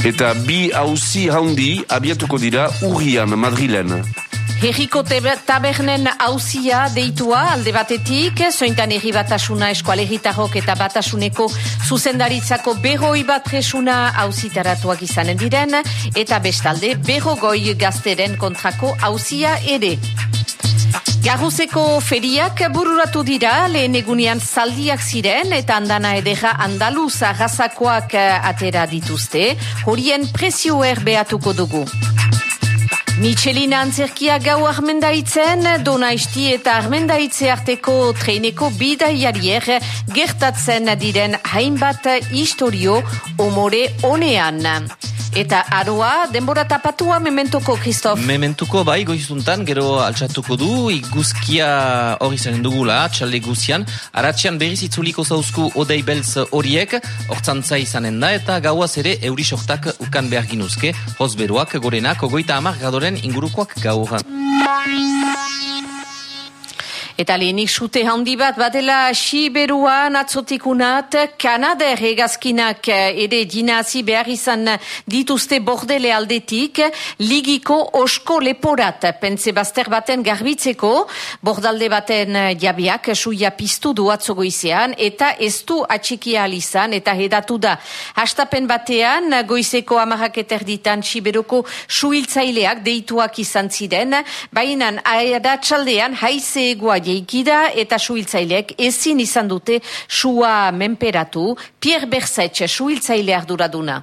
Eta bi hauzi handi abiatuko dira urrian Madrilen. Herriko tabernen hauzia deitua alde batetik, zointan herri batasuna eskualegitarok eta batasuneko zuzendaritzako berroi bat presuna hauzitaratuak izanen diren, eta bestalde berrogoi gazteren kontrako hauzia ere. Garruzeko feriak bururatu dira, lehen egunean zaldiak ziren eta andana edera andaluz agazakoak atera dituzte, horien presio erbeatuko dugu. Michelina antzerkia gau armendaitzen, donaisti eta armendaitze arteko treineko bidaiarier gertatzen diren hainbat historio omore honean. Eta aroa, denbora tapatua mementuko, Kristof? Mementuko, bai, goizuntan, gero altxatuko du, iguzkia hori zaren dugula, txalde guzian. Aratxean berriz itzuliko zauzku odei beltz horiek, hortzantza izanen da, eta gauaz ere euri sortak ukan behar ginuzke, hozberuak, gorenak, ogoita amar gadoren ingurukoak gaur. Eta lehenik sute handi bat badela Siberuan atzotikunat Kanader egazkinak ere dinazi behar izan dituzte bordele aldetik ligiko osko leporat pentze bazter baten garbitzeko bordalde baten jabiak suia piztu du atzogo izan eta ez du atxikia alizan eta hedatu da. Hastapen batean goizeko amarrak eterditan Siberuko suiltzaileak deituak izan ziren bainan aeratxaldean haize egoa jeikida eta suhiltzaileek ezin izan dute sua menperatu Pierre Bersetxe suhiltzaile arduraduna.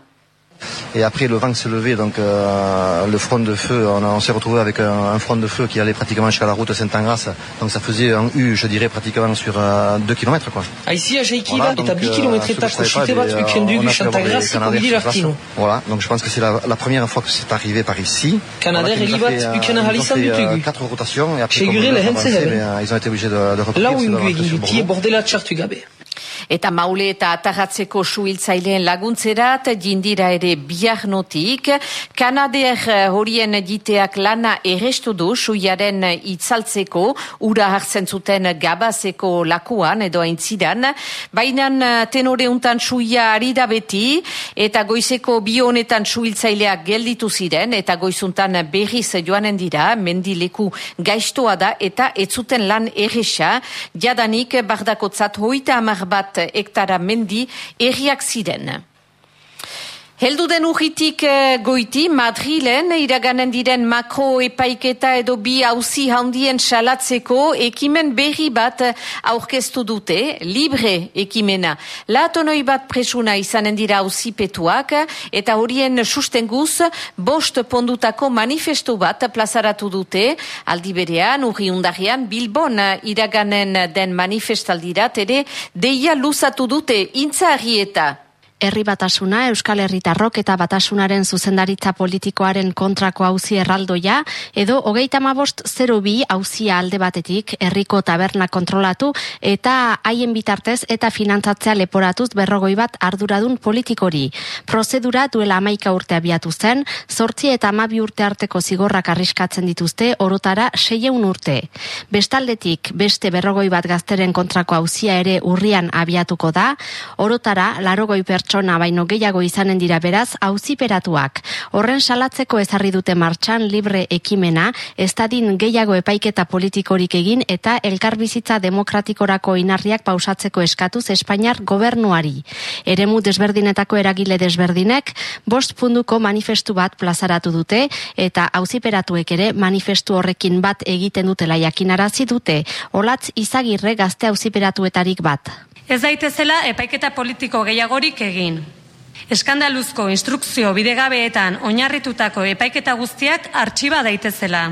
Et après, le vent s'est levé, donc euh, le front de feu, on, on s'est retrouvé avec un, un, front de feu qui allait pratiquement jusqu'à la route Saint-Angras. Donc ça faisait un U, je dirais, pratiquement sur 2 euh, km. Quoi. Aizia jaikila voilà, eta 2 km etako chute bat ukendu du l'artino. Voilà, donc je pense que c'est la, la, première fois que c'est arrivé par ici. Canadair voilà, egi bat ukena halizan dutugu. 4 rotations et après, comme le vent euh, ils ont été obligés de, de egin dutie bordela txartu gabe. Eta maule eta atagatzeko suhiltzaileen laguntzerat jindira ere biarnotik. Kanader horien diteak lana errestu du suiaren itzaltzeko ura hartzen zuten gabazeko lakuan edo aintzidan. Bainan tenore untan suia ari da beti eta goizeko bionetan suhiltzaileak gelditu ziren eta goizuntan berriz joanen dira mendileku gaiztoa da eta ez zuten lan erresa jadanik bardakotzat hoita amar bat hektara mendi erriak ziren. Heldu den urritik goiti, Madrilen iraganen diren makro epaiketa edo bi hauzi handien salatzeko ekimen berri bat aurkeztu dute, libre ekimena. Latonoi bat presuna izanen dira hauzi petuak eta horien sustenguz bost pondutako manifestu bat plazaratu dute, aldi berean, urri undarian, Bilbon iraganen den manifestaldirat ere deia luzatu dute intzaharrieta. Herri batasuna, Euskal Herritarrok eta batasunaren zuzendaritza politikoaren kontrako hauzi erraldoia, edo hogeita mabost 02 hauzia alde batetik herriko taberna kontrolatu eta haien bitartez eta finantzatzea leporatuz berrogoi bat arduradun politikori. Prozedura duela amaika urte abiatu zen, sortzi eta amabi urte arteko zigorrak arriskatzen dituzte orotara seieun urte. Bestaldetik, beste berrogoi bat gazteren kontrako hauzia ere urrian abiatuko da, orotara larogoi baino gehiago izanen dira beraz auziperatuak. Horren salatzeko ezarri dute martxan libre ekimena, estadin gehiago epaiketa politikorik egin eta elkarbizitza demokratikorako inarriak pausatzeko eskatuz Espainiar gobernuari. Eremu desberdinetako eragile desberdinek bost punduko manifestu bat plazaratu dute eta auziperatuek ere manifestu horrekin bat egiten dutela jakinarazi dute. Olatz izagirre gazte auziperatuetarik bat. Ez daitezela epaiketa politiko gehiagorik egin. Eskandaluzko instrukzio bidegabeetan oinarritutako epaiketa guztiak artxiba daitezela.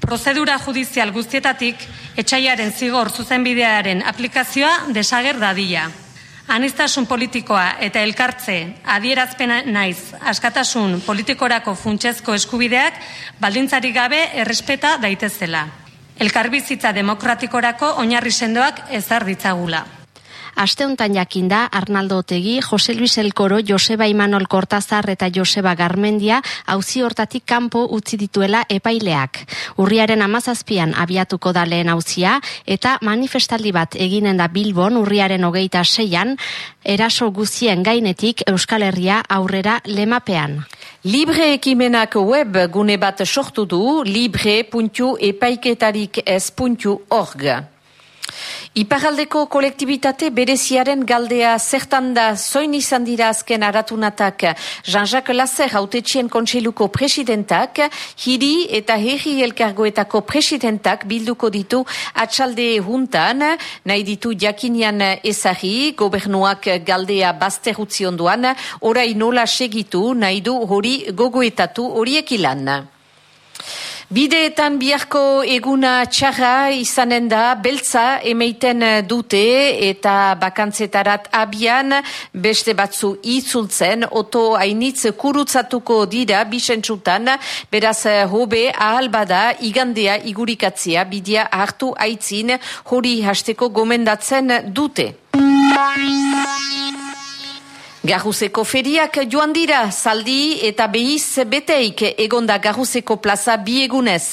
Prozedura judizial guztietatik etxaiaren zigor zuzenbidearen aplikazioa desager dadila. Anistasun politikoa eta elkartze adierazpena naiz askatasun politikorako funtsezko eskubideak baldintzari gabe errespeta daitezela. Elkarbizitza demokratikorako oinarri sendoak ezar ditzagula. Asteuntan jakinda Arnaldo Otegi, Jose Luis Elkoro, Joseba Imanol Kortazar eta Joseba Garmendia hauzi hortatik kanpo utzi dituela epaileak. Urriaren amazazpian abiatuko da lehen hauzia eta manifestaldi bat eginen da Bilbon urriaren hogeita seian, eraso guzien gainetik Euskal Herria aurrera lemapean. Libre ekimenak web gune bat sortu du libre.epaiketarik.org. Iparaldeko kolektibitate bereziaren galdea zertan da? Zoin izan dira azken aratunatak Jean-Jacques Lasser hautetxien kontseiluko presidentak, hiri eta herri elkargoetako presidentak bilduko ditu atxalde juntan, nahi ditu jakinian ezari, gobernuak galdea bazterutzi onduan, orai nola segitu nahi du hori gogoetatu horiek ilan. Bideetan biharko eguna txarra izanen da, beltza emeiten dute eta bakantzetarat abian beste batzu itzultzen, oto hainitz kurutzatuko dira bisentsutan, beraz hobe ahal bada igandea igurikatzea bidea hartu aitzin hori hasteko gomendatzen dute. Garruzeko feriak joan dira, zaldi eta behiz beteik egonda Garruzeko plaza bi egunez.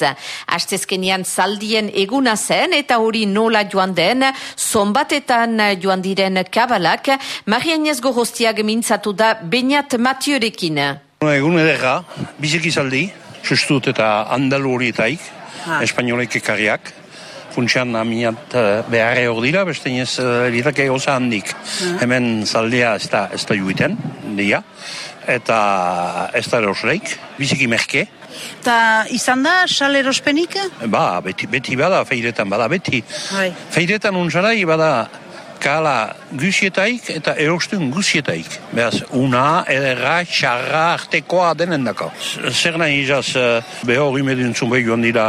Astezkenian zaldien eguna zen eta hori nola joan den, zonbatetan joan diren kabalak, Marianez Gorostiak mintzatu da Beñat Matiorekin. Egun edera, biziki zaldi, sustut eta andalu horietaik, espainolek ekarriak funtsian aminat uh, beharre hor dira, beste inez uh, litake goza handik. Mm. Hemen zaldea ez da, ez da juiten, dia, eta ez da erosleik, biziki merke. Eta izan da, sal erospenik? Ba, beti, beti bada, feiretan bada, beti. Hai. Feiretan untzarai bada, kala gusietaik eta erostun gusietaik. Beaz, una, edera, txarra, artekoa denen dako. Zer nahi izaz, uh, behor imeduntzun behioan dira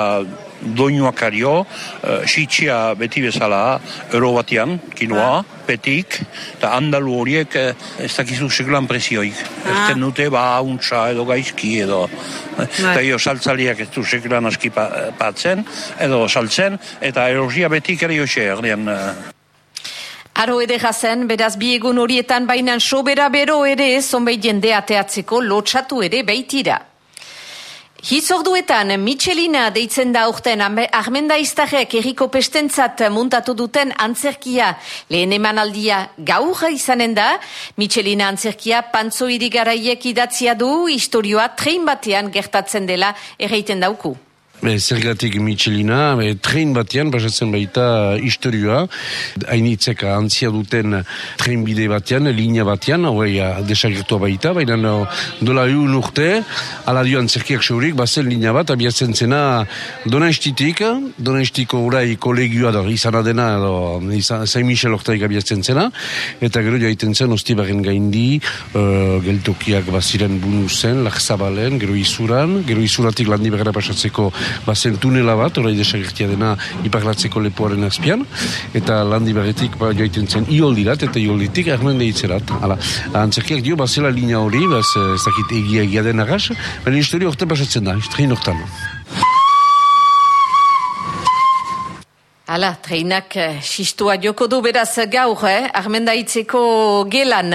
doinuak ario, uh, beti bezala, euro batean, kinoa, petik, eta andalu horiek uh, ez dakizu sekulan presioik. Ah. Ez dute, ba, untsa edo gaizki edo. Eta jo, saltzaliak ez du sekulan aski patzen, edo saltzen, eta erosia betik ere joxe, erdean... Uh, Aro edera zen, beraz bi egun horietan bainan sobera bero ere, zonbait jende ateatzeko lotxatu ere beitira. Hizorduetan, Michelina deitzen da urten Armenda Iztarrek eriko pestentzat muntatu duten antzerkia lehen emanaldia gaur izanen da. Michelina antzerkia pantzo irigaraiek idatzia du historioa trein batean gertatzen dela erreiten dauku. Be, zergatik Michelina, be, tren batean, basatzen baita historioa, hainitzeka antzia duten tren bide batean, linea batean, hori desagertua baita, baina dola egun urte, ala dio antzerkiak seurik, bazen linea bat, abiatzen zena donestitik, donestiko urai kolegioa da, izan adena, izan, Saint Michel ortaik abiatzen zena, eta gero jaiten zen, ostibaren gaindi, uh, geltokiak baziren bunu zen, lakzabalen, gero izuran, gero izuratik landi begara pasatzeko bazen tunela bat, orai desagertia dena iparlatzeko lepoaren azpian, eta landi berretik ba, joaiten zen ioldirat, eta iolditik ermen deitzerat. Hala, antzerkiak dio, bazela linea hori, baz, ez dakit egia egia den agas, baina historia orte basatzen da, istrein ortan. Hala, treinak eh, sistua joko du beraz gaur, eh? armendaitzeko gelan.